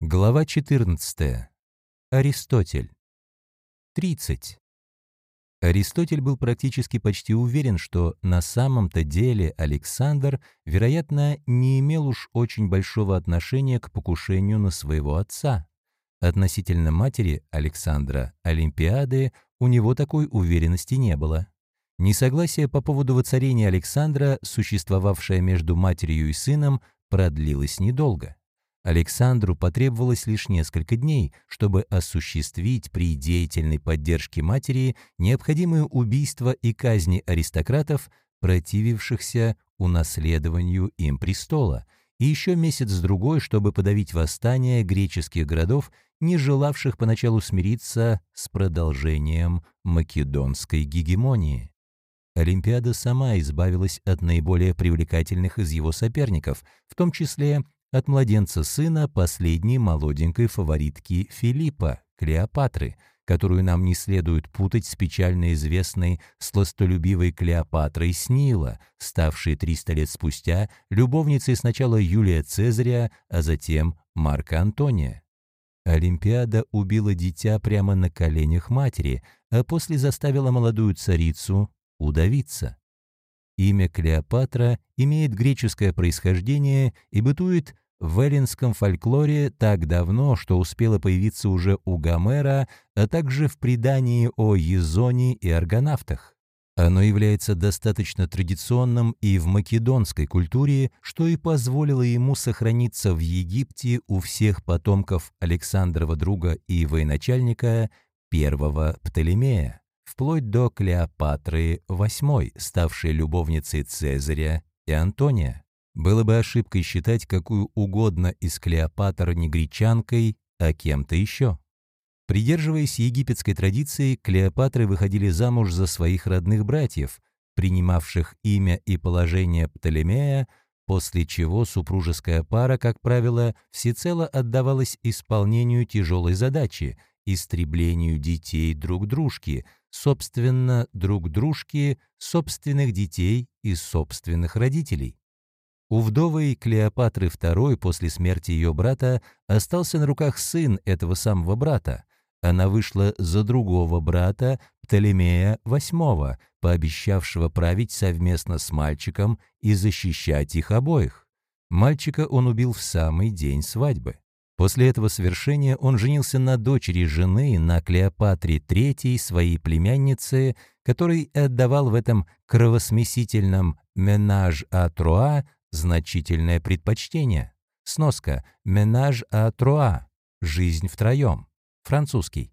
Глава 14. Аристотель. 30. Аристотель был практически почти уверен, что на самом-то деле Александр, вероятно, не имел уж очень большого отношения к покушению на своего отца. Относительно матери Александра, Олимпиады, у него такой уверенности не было. Несогласие по поводу воцарения Александра, существовавшее между матерью и сыном, продлилось недолго. Александру потребовалось лишь несколько дней, чтобы осуществить при деятельной поддержке матери необходимые убийства и казни аристократов, противившихся унаследованию им престола, и еще месяц-другой, чтобы подавить восстание греческих городов, не желавших поначалу смириться с продолжением македонской гегемонии. Олимпиада сама избавилась от наиболее привлекательных из его соперников, в том числе от младенца сына последней молоденькой фаворитки Филиппа, Клеопатры, которую нам не следует путать с печально известной сластолюбивой Клеопатрой Снила, ставшей 300 лет спустя любовницей сначала Юлия Цезаря, а затем Марка Антония. Олимпиада убила дитя прямо на коленях матери, а после заставила молодую царицу удавиться. Имя Клеопатра имеет греческое происхождение и бытует в эллинском фольклоре так давно, что успело появиться уже у Гомера, а также в предании о Езоне и аргонавтах. Оно является достаточно традиционным и в македонской культуре, что и позволило ему сохраниться в Египте у всех потомков Александрова друга и военачальника первого Птолемея вплоть до Клеопатры VIII, ставшей любовницей Цезаря и Антония. Было бы ошибкой считать какую угодно из Клеопатр не гречанкой, а кем-то еще. Придерживаясь египетской традиции, Клеопатры выходили замуж за своих родных братьев, принимавших имя и положение Птолемея, после чего супружеская пара, как правило, всецело отдавалась исполнению тяжелой задачи – истреблению детей друг дружки – собственно, друг дружки, собственных детей и собственных родителей. У вдовы Клеопатры II после смерти ее брата остался на руках сын этого самого брата. Она вышла за другого брата, Птолемея VIII, пообещавшего править совместно с мальчиком и защищать их обоих. Мальчика он убил в самый день свадьбы. После этого совершения он женился на дочери жены, на Клеопатре III, своей племяннице, которой отдавал в этом кровосмесительном «менаж а троа» значительное предпочтение. Сноска «менаж а троа» — «жизнь втроем», французский.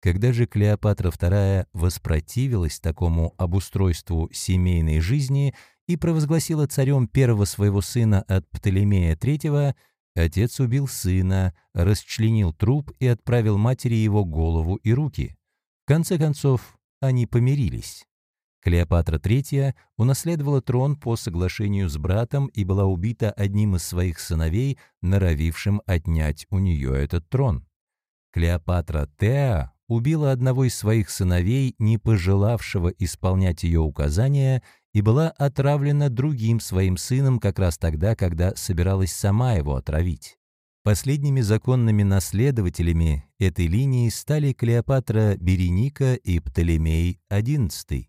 Когда же Клеопатра II воспротивилась такому обустройству семейной жизни и провозгласила царем первого своего сына от Птолемея III, Отец убил сына, расчленил труп и отправил матери его голову и руки. В конце концов, они помирились. Клеопатра III унаследовала трон по соглашению с братом и была убита одним из своих сыновей, норовившим отнять у нее этот трон. Клеопатра Теа убила одного из своих сыновей, не пожелавшего исполнять ее указания, и была отравлена другим своим сыном как раз тогда, когда собиралась сама его отравить. Последними законными наследователями этой линии стали Клеопатра Береника и Птолемей XI.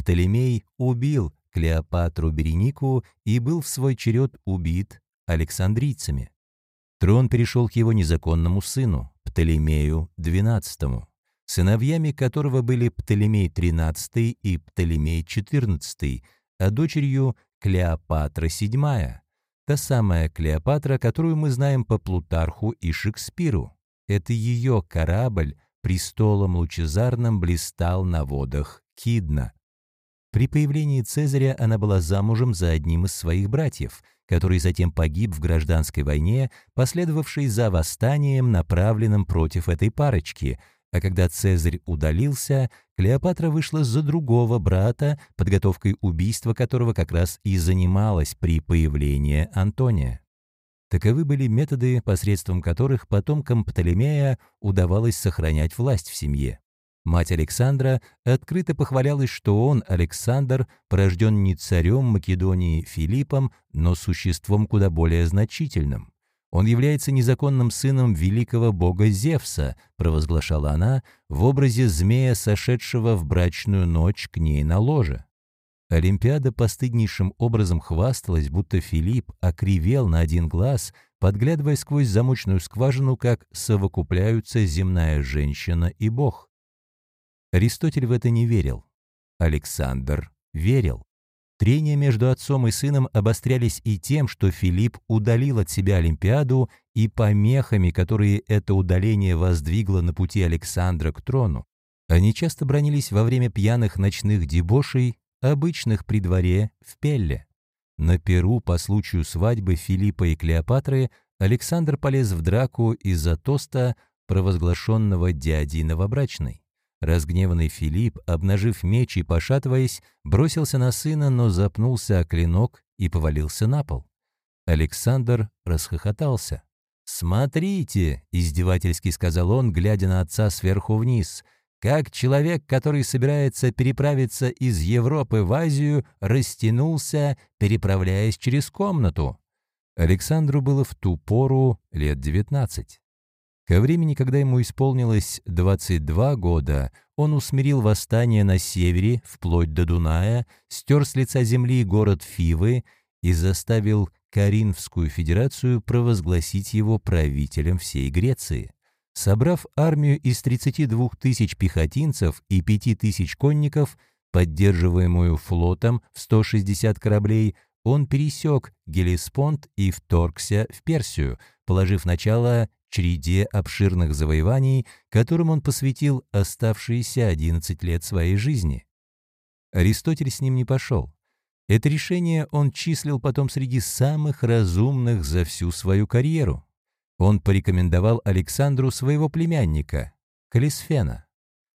Птолемей убил Клеопатру Беренику и был в свой черед убит александрийцами. Трон перешел к его незаконному сыну, Птолемею XII сыновьями которого были Птолемей XIII и Птолемей XIV, а дочерью Клеопатра VII, та самая Клеопатра, которую мы знаем по Плутарху и Шекспиру. Это ее корабль престолом лучезарным блистал на водах Кидна. При появлении Цезаря она была замужем за одним из своих братьев, который затем погиб в гражданской войне, последовавшей за восстанием, направленным против этой парочки – а когда Цезарь удалился, Клеопатра вышла за другого брата, подготовкой убийства которого как раз и занималась при появлении Антония. Таковы были методы, посредством которых потомкам Птолемея удавалось сохранять власть в семье. Мать Александра открыто похвалялась, что он, Александр, порожден не царем Македонии Филиппом, но существом куда более значительным. Он является незаконным сыном великого бога Зевса, провозглашала она в образе змея, сошедшего в брачную ночь к ней на ложе. Олимпиада постыднейшим образом хвасталась, будто Филипп окривел на один глаз, подглядывая сквозь замочную скважину, как совокупляются земная женщина и бог. Аристотель в это не верил. Александр верил. Трения между отцом и сыном обострялись и тем, что Филипп удалил от себя Олимпиаду и помехами, которые это удаление воздвигло на пути Александра к трону. Они часто бронились во время пьяных ночных дебошей, обычных при дворе в Пелле. На Перу по случаю свадьбы Филиппа и Клеопатры Александр полез в драку из-за тоста, провозглашенного дядей новобрачной. Разгневанный Филипп, обнажив меч и пошатываясь, бросился на сына, но запнулся о клинок и повалился на пол. Александр расхохотался. «Смотрите!» — издевательски сказал он, глядя на отца сверху вниз. «Как человек, который собирается переправиться из Европы в Азию, растянулся, переправляясь через комнату». Александру было в ту пору лет девятнадцать. Ко времени, когда ему исполнилось 22 года, он усмирил восстание на севере, вплоть до Дуная, стер с лица земли город Фивы и заставил Каринфскую федерацию провозгласить его правителем всей Греции. Собрав армию из 32 тысяч пехотинцев и 5 тысяч конников, поддерживаемую флотом в 160 кораблей, он пересек Гелеспонд и вторгся в Персию, положив начало череде обширных завоеваний, которым он посвятил оставшиеся 11 лет своей жизни. Аристотель с ним не пошел. Это решение он числил потом среди самых разумных за всю свою карьеру. Он порекомендовал Александру своего племянника, Калисфена.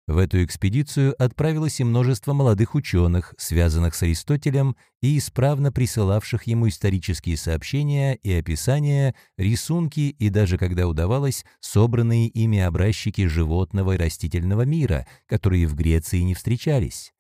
В эту экспедицию отправилось и множество молодых ученых, связанных с Аристотелем и исправно присылавших ему исторические сообщения и описания, рисунки и даже, когда удавалось, собранные ими образчики животного и растительного мира, которые в Греции не встречались.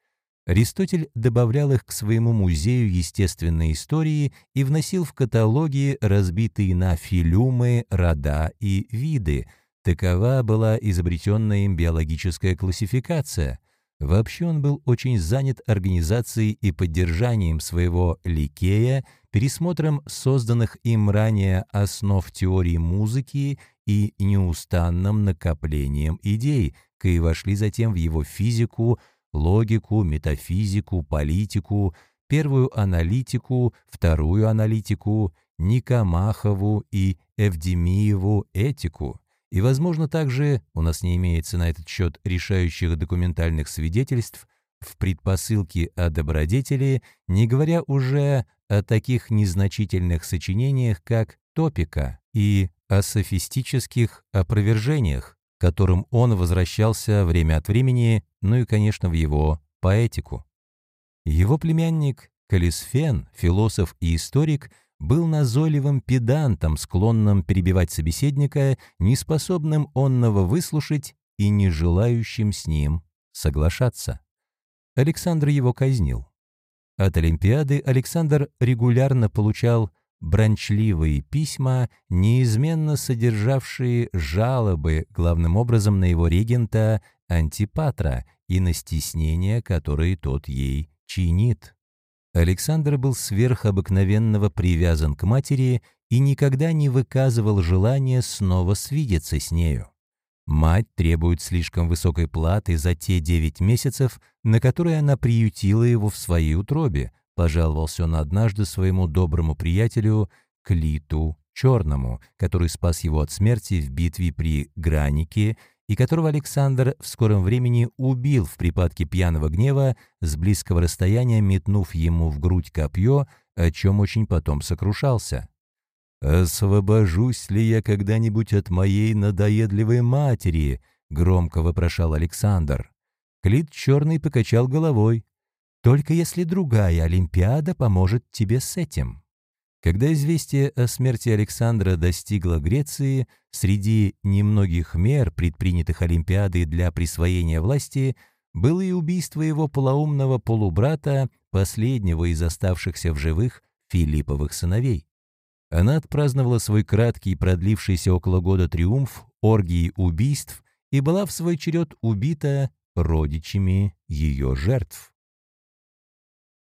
Аристотель добавлял их к своему музею естественной истории и вносил в каталоги, разбитые на филюмы, рода и виды – Такова была изобретенная им биологическая классификация. Вообще он был очень занят организацией и поддержанием своего ликея, пересмотром созданных им ранее основ теории музыки и неустанным накоплением идей, кои вошли затем в его физику, логику, метафизику, политику, первую аналитику, вторую аналитику, Никомахову и Евдемиеву этику. И, возможно, также у нас не имеется на этот счет решающих документальных свидетельств в предпосылке о добродетели, не говоря уже о таких незначительных сочинениях, как «Топика» и о софистических опровержениях, которым он возвращался время от времени, ну и, конечно, в его поэтику. Его племянник Калисфен, философ и историк, был назойливым педантом, склонным перебивать собеседника, неспособным онного выслушать и не желающим с ним соглашаться. Александр его казнил. От Олимпиады Александр регулярно получал бранчливые письма, неизменно содержавшие жалобы, главным образом на его регента Антипатра и на стеснения, которые тот ей чинит. Александр был сверхобыкновенного привязан к матери и никогда не выказывал желания снова свидеться с нею. Мать требует слишком высокой платы за те девять месяцев, на которые она приютила его в своей утробе, пожаловался он однажды своему доброму приятелю Клиту Черному, который спас его от смерти в битве при Гранике и которого Александр в скором времени убил в припадке пьяного гнева, с близкого расстояния метнув ему в грудь копье, о чем очень потом сокрушался. «Освобожусь ли я когда-нибудь от моей надоедливой матери?» — громко вопрошал Александр. Клит Черный покачал головой. «Только если другая Олимпиада поможет тебе с этим». Когда известие о смерти Александра достигло Греции, среди немногих мер, предпринятых Олимпиадой для присвоения власти, было и убийство его полоумного полубрата, последнего из оставшихся в живых Филипповых сыновей. Она отпраздновала свой краткий, продлившийся около года триумф оргии убийств и была в свой черед убита родичами ее жертв.